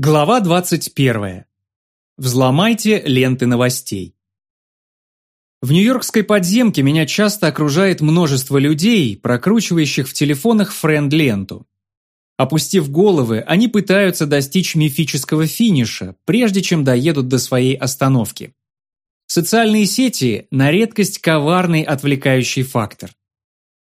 Глава 21. Взломайте ленты новостей. В нью-йоркской подземке меня часто окружает множество людей, прокручивающих в телефонах френд-ленту. Опустив головы, они пытаются достичь мифического финиша, прежде чем доедут до своей остановки. Социальные сети – на редкость коварный отвлекающий фактор.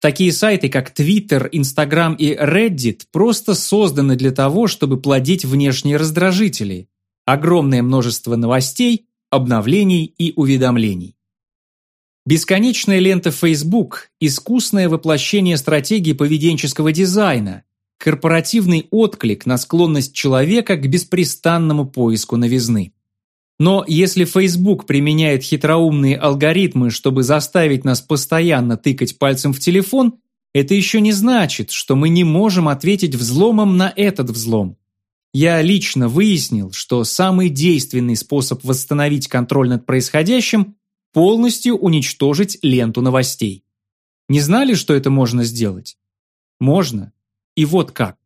Такие сайты, как Twitter, Instagram и Reddit, просто созданы для того, чтобы плодить внешние раздражители, огромное множество новостей, обновлений и уведомлений. Бесконечная лента Facebook – искусное воплощение стратегии поведенческого дизайна, корпоративный отклик на склонность человека к беспрестанному поиску новизны. Но если Facebook применяет хитроумные алгоритмы, чтобы заставить нас постоянно тыкать пальцем в телефон, это еще не значит, что мы не можем ответить взломом на этот взлом. Я лично выяснил, что самый действенный способ восстановить контроль над происходящим – полностью уничтожить ленту новостей. Не знали, что это можно сделать? Можно. И вот как.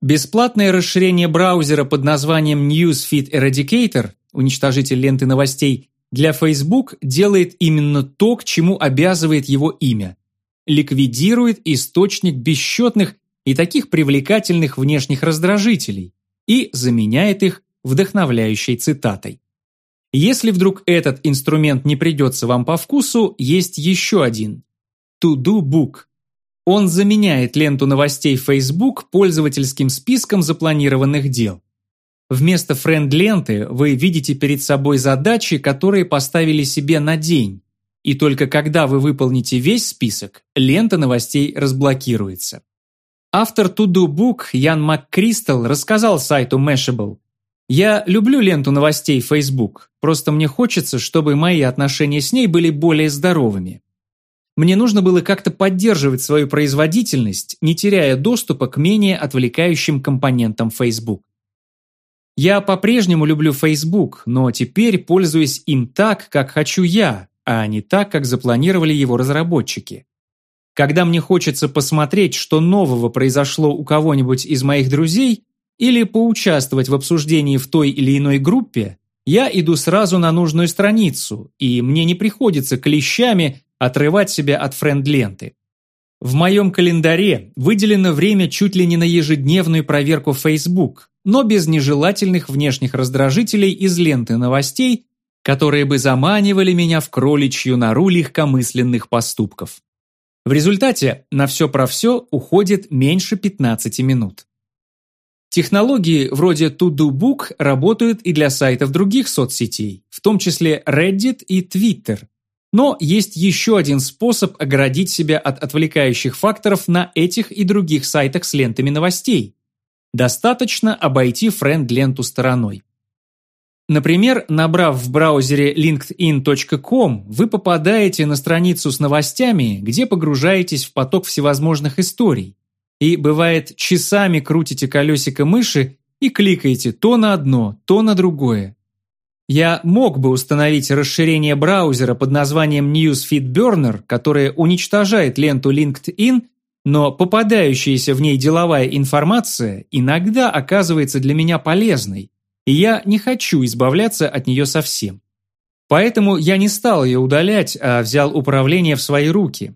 Бесплатное расширение браузера под названием Newsfeed Eradicator уничтожитель ленты новостей, для Facebook делает именно то, к чему обязывает его имя. Ликвидирует источник бесчетных и таких привлекательных внешних раздражителей и заменяет их вдохновляющей цитатой. Если вдруг этот инструмент не придется вам по вкусу, есть еще один – To-Do Book. Он заменяет ленту новостей Facebook пользовательским списком запланированных дел. Вместо френд-ленты вы видите перед собой задачи, которые поставили себе на день. И только когда вы выполните весь список, лента новостей разблокируется. Автор To-Do Book Ян МакКристал рассказал сайту Mashable. «Я люблю ленту новостей Facebook, просто мне хочется, чтобы мои отношения с ней были более здоровыми. Мне нужно было как-то поддерживать свою производительность, не теряя доступа к менее отвлекающим компонентам Facebook. Я по-прежнему люблю Facebook, но теперь пользуюсь им так, как хочу я, а не так, как запланировали его разработчики. Когда мне хочется посмотреть, что нового произошло у кого-нибудь из моих друзей, или поучаствовать в обсуждении в той или иной группе, я иду сразу на нужную страницу, и мне не приходится клещами отрывать себя от френд-ленты. В моем календаре выделено время чуть ли не на ежедневную проверку Facebook, но без нежелательных внешних раздражителей из ленты новостей, которые бы заманивали меня в кроличью нору легкомысленных поступков. В результате на все про все уходит меньше 15 минут. Технологии вроде To-Do-Book работают и для сайтов других соцсетей, в том числе Reddit и Twitter. Но есть еще один способ оградить себя от отвлекающих факторов на этих и других сайтах с лентами новостей. Достаточно обойти френд-ленту стороной. Например, набрав в браузере linkedin.com, вы попадаете на страницу с новостями, где погружаетесь в поток всевозможных историй. И бывает, часами крутите колесико мыши и кликаете то на одно, то на другое. Я мог бы установить расширение браузера под названием Newsfeed Burner, которое уничтожает ленту LinkedIn но попадающаяся в ней деловая информация иногда оказывается для меня полезной, и я не хочу избавляться от нее совсем. Поэтому я не стал ее удалять, а взял управление в свои руки.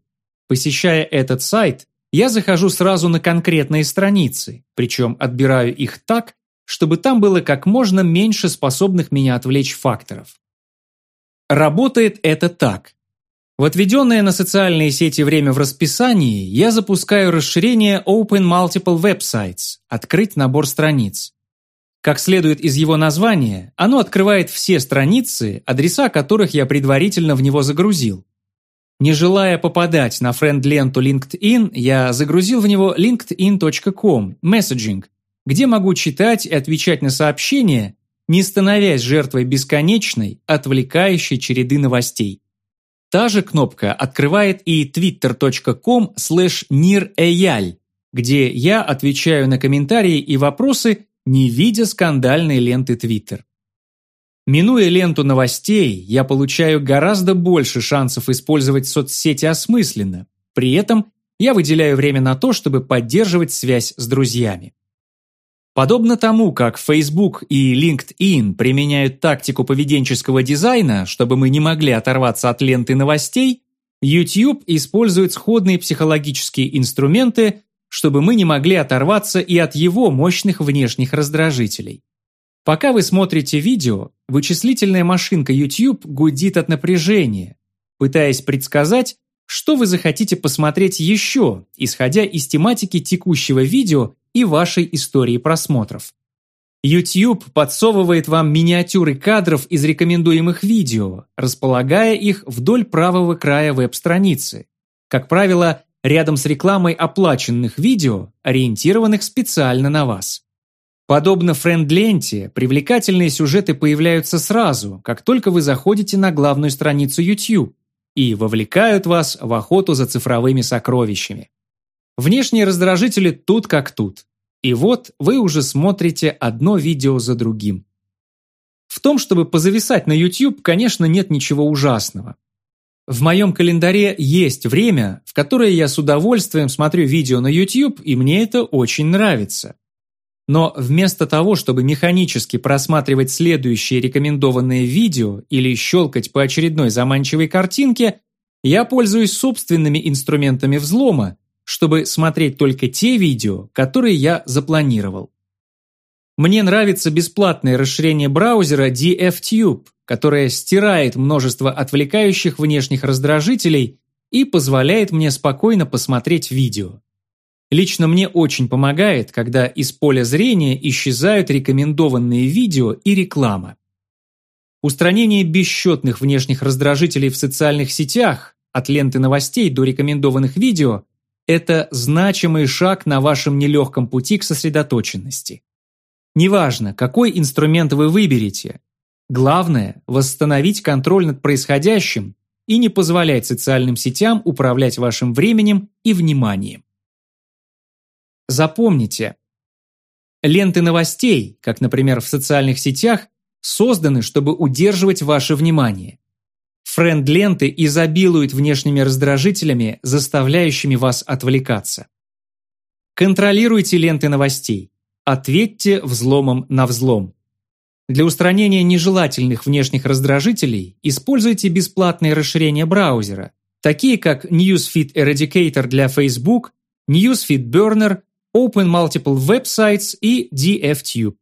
Посещая этот сайт, я захожу сразу на конкретные страницы, причем отбираю их так, чтобы там было как можно меньше способных меня отвлечь факторов. Работает это так. В отведенное на социальные сети время в расписании я запускаю расширение Open Multiple Websites – открыть набор страниц. Как следует из его названия, оно открывает все страницы, адреса которых я предварительно в него загрузил. Не желая попадать на френд-ленту LinkedIn, я загрузил в него linkedin.com Messaging, где могу читать и отвечать на сообщения, не становясь жертвой бесконечной, отвлекающей череды новостей. Та же кнопка открывает и twitter.com slash где я отвечаю на комментарии и вопросы, не видя скандальной ленты Twitter. Минуя ленту новостей, я получаю гораздо больше шансов использовать соцсети осмысленно. При этом я выделяю время на то, чтобы поддерживать связь с друзьями. Подобно тому, как Facebook и LinkedIn применяют тактику поведенческого дизайна, чтобы мы не могли оторваться от ленты новостей, YouTube использует сходные психологические инструменты, чтобы мы не могли оторваться и от его мощных внешних раздражителей. Пока вы смотрите видео, вычислительная машинка YouTube гудит от напряжения, пытаясь предсказать, что вы захотите посмотреть еще, исходя из тематики текущего видео и вашей истории просмотров. YouTube подсовывает вам миниатюры кадров из рекомендуемых видео, располагая их вдоль правого края веб-страницы. Как правило, рядом с рекламой оплаченных видео, ориентированных специально на вас. Подобно френд-ленте, привлекательные сюжеты появляются сразу, как только вы заходите на главную страницу YouTube и вовлекают вас в охоту за цифровыми сокровищами. Внешние раздражители тут как тут. И вот вы уже смотрите одно видео за другим. В том, чтобы позависать на YouTube, конечно, нет ничего ужасного. В моем календаре есть время, в которое я с удовольствием смотрю видео на YouTube, и мне это очень нравится. Но вместо того, чтобы механически просматривать следующие рекомендованные видео или щелкать по очередной заманчивой картинке, я пользуюсь собственными инструментами взлома чтобы смотреть только те видео, которые я запланировал. Мне нравится бесплатное расширение браузера DFTube, которое стирает множество отвлекающих внешних раздражителей и позволяет мне спокойно посмотреть видео. Лично мне очень помогает, когда из поля зрения исчезают рекомендованные видео и реклама. Устранение бесчетных внешних раздражителей в социальных сетях, от ленты новостей до рекомендованных видео, это значимый шаг на вашем нелегком пути к сосредоточенности. Неважно, какой инструмент вы выберете, главное – восстановить контроль над происходящим и не позволять социальным сетям управлять вашим временем и вниманием. Запомните, ленты новостей, как, например, в социальных сетях, созданы, чтобы удерживать ваше внимание. Френд-ленты изобилуют внешними раздражителями, заставляющими вас отвлекаться. Контролируйте ленты новостей. Ответьте взломом на взлом. Для устранения нежелательных внешних раздражителей используйте бесплатные расширения браузера, такие как Newsfeed Eradicator для Facebook, Newsfeed Burner, Open Multiple Websites и DFTube.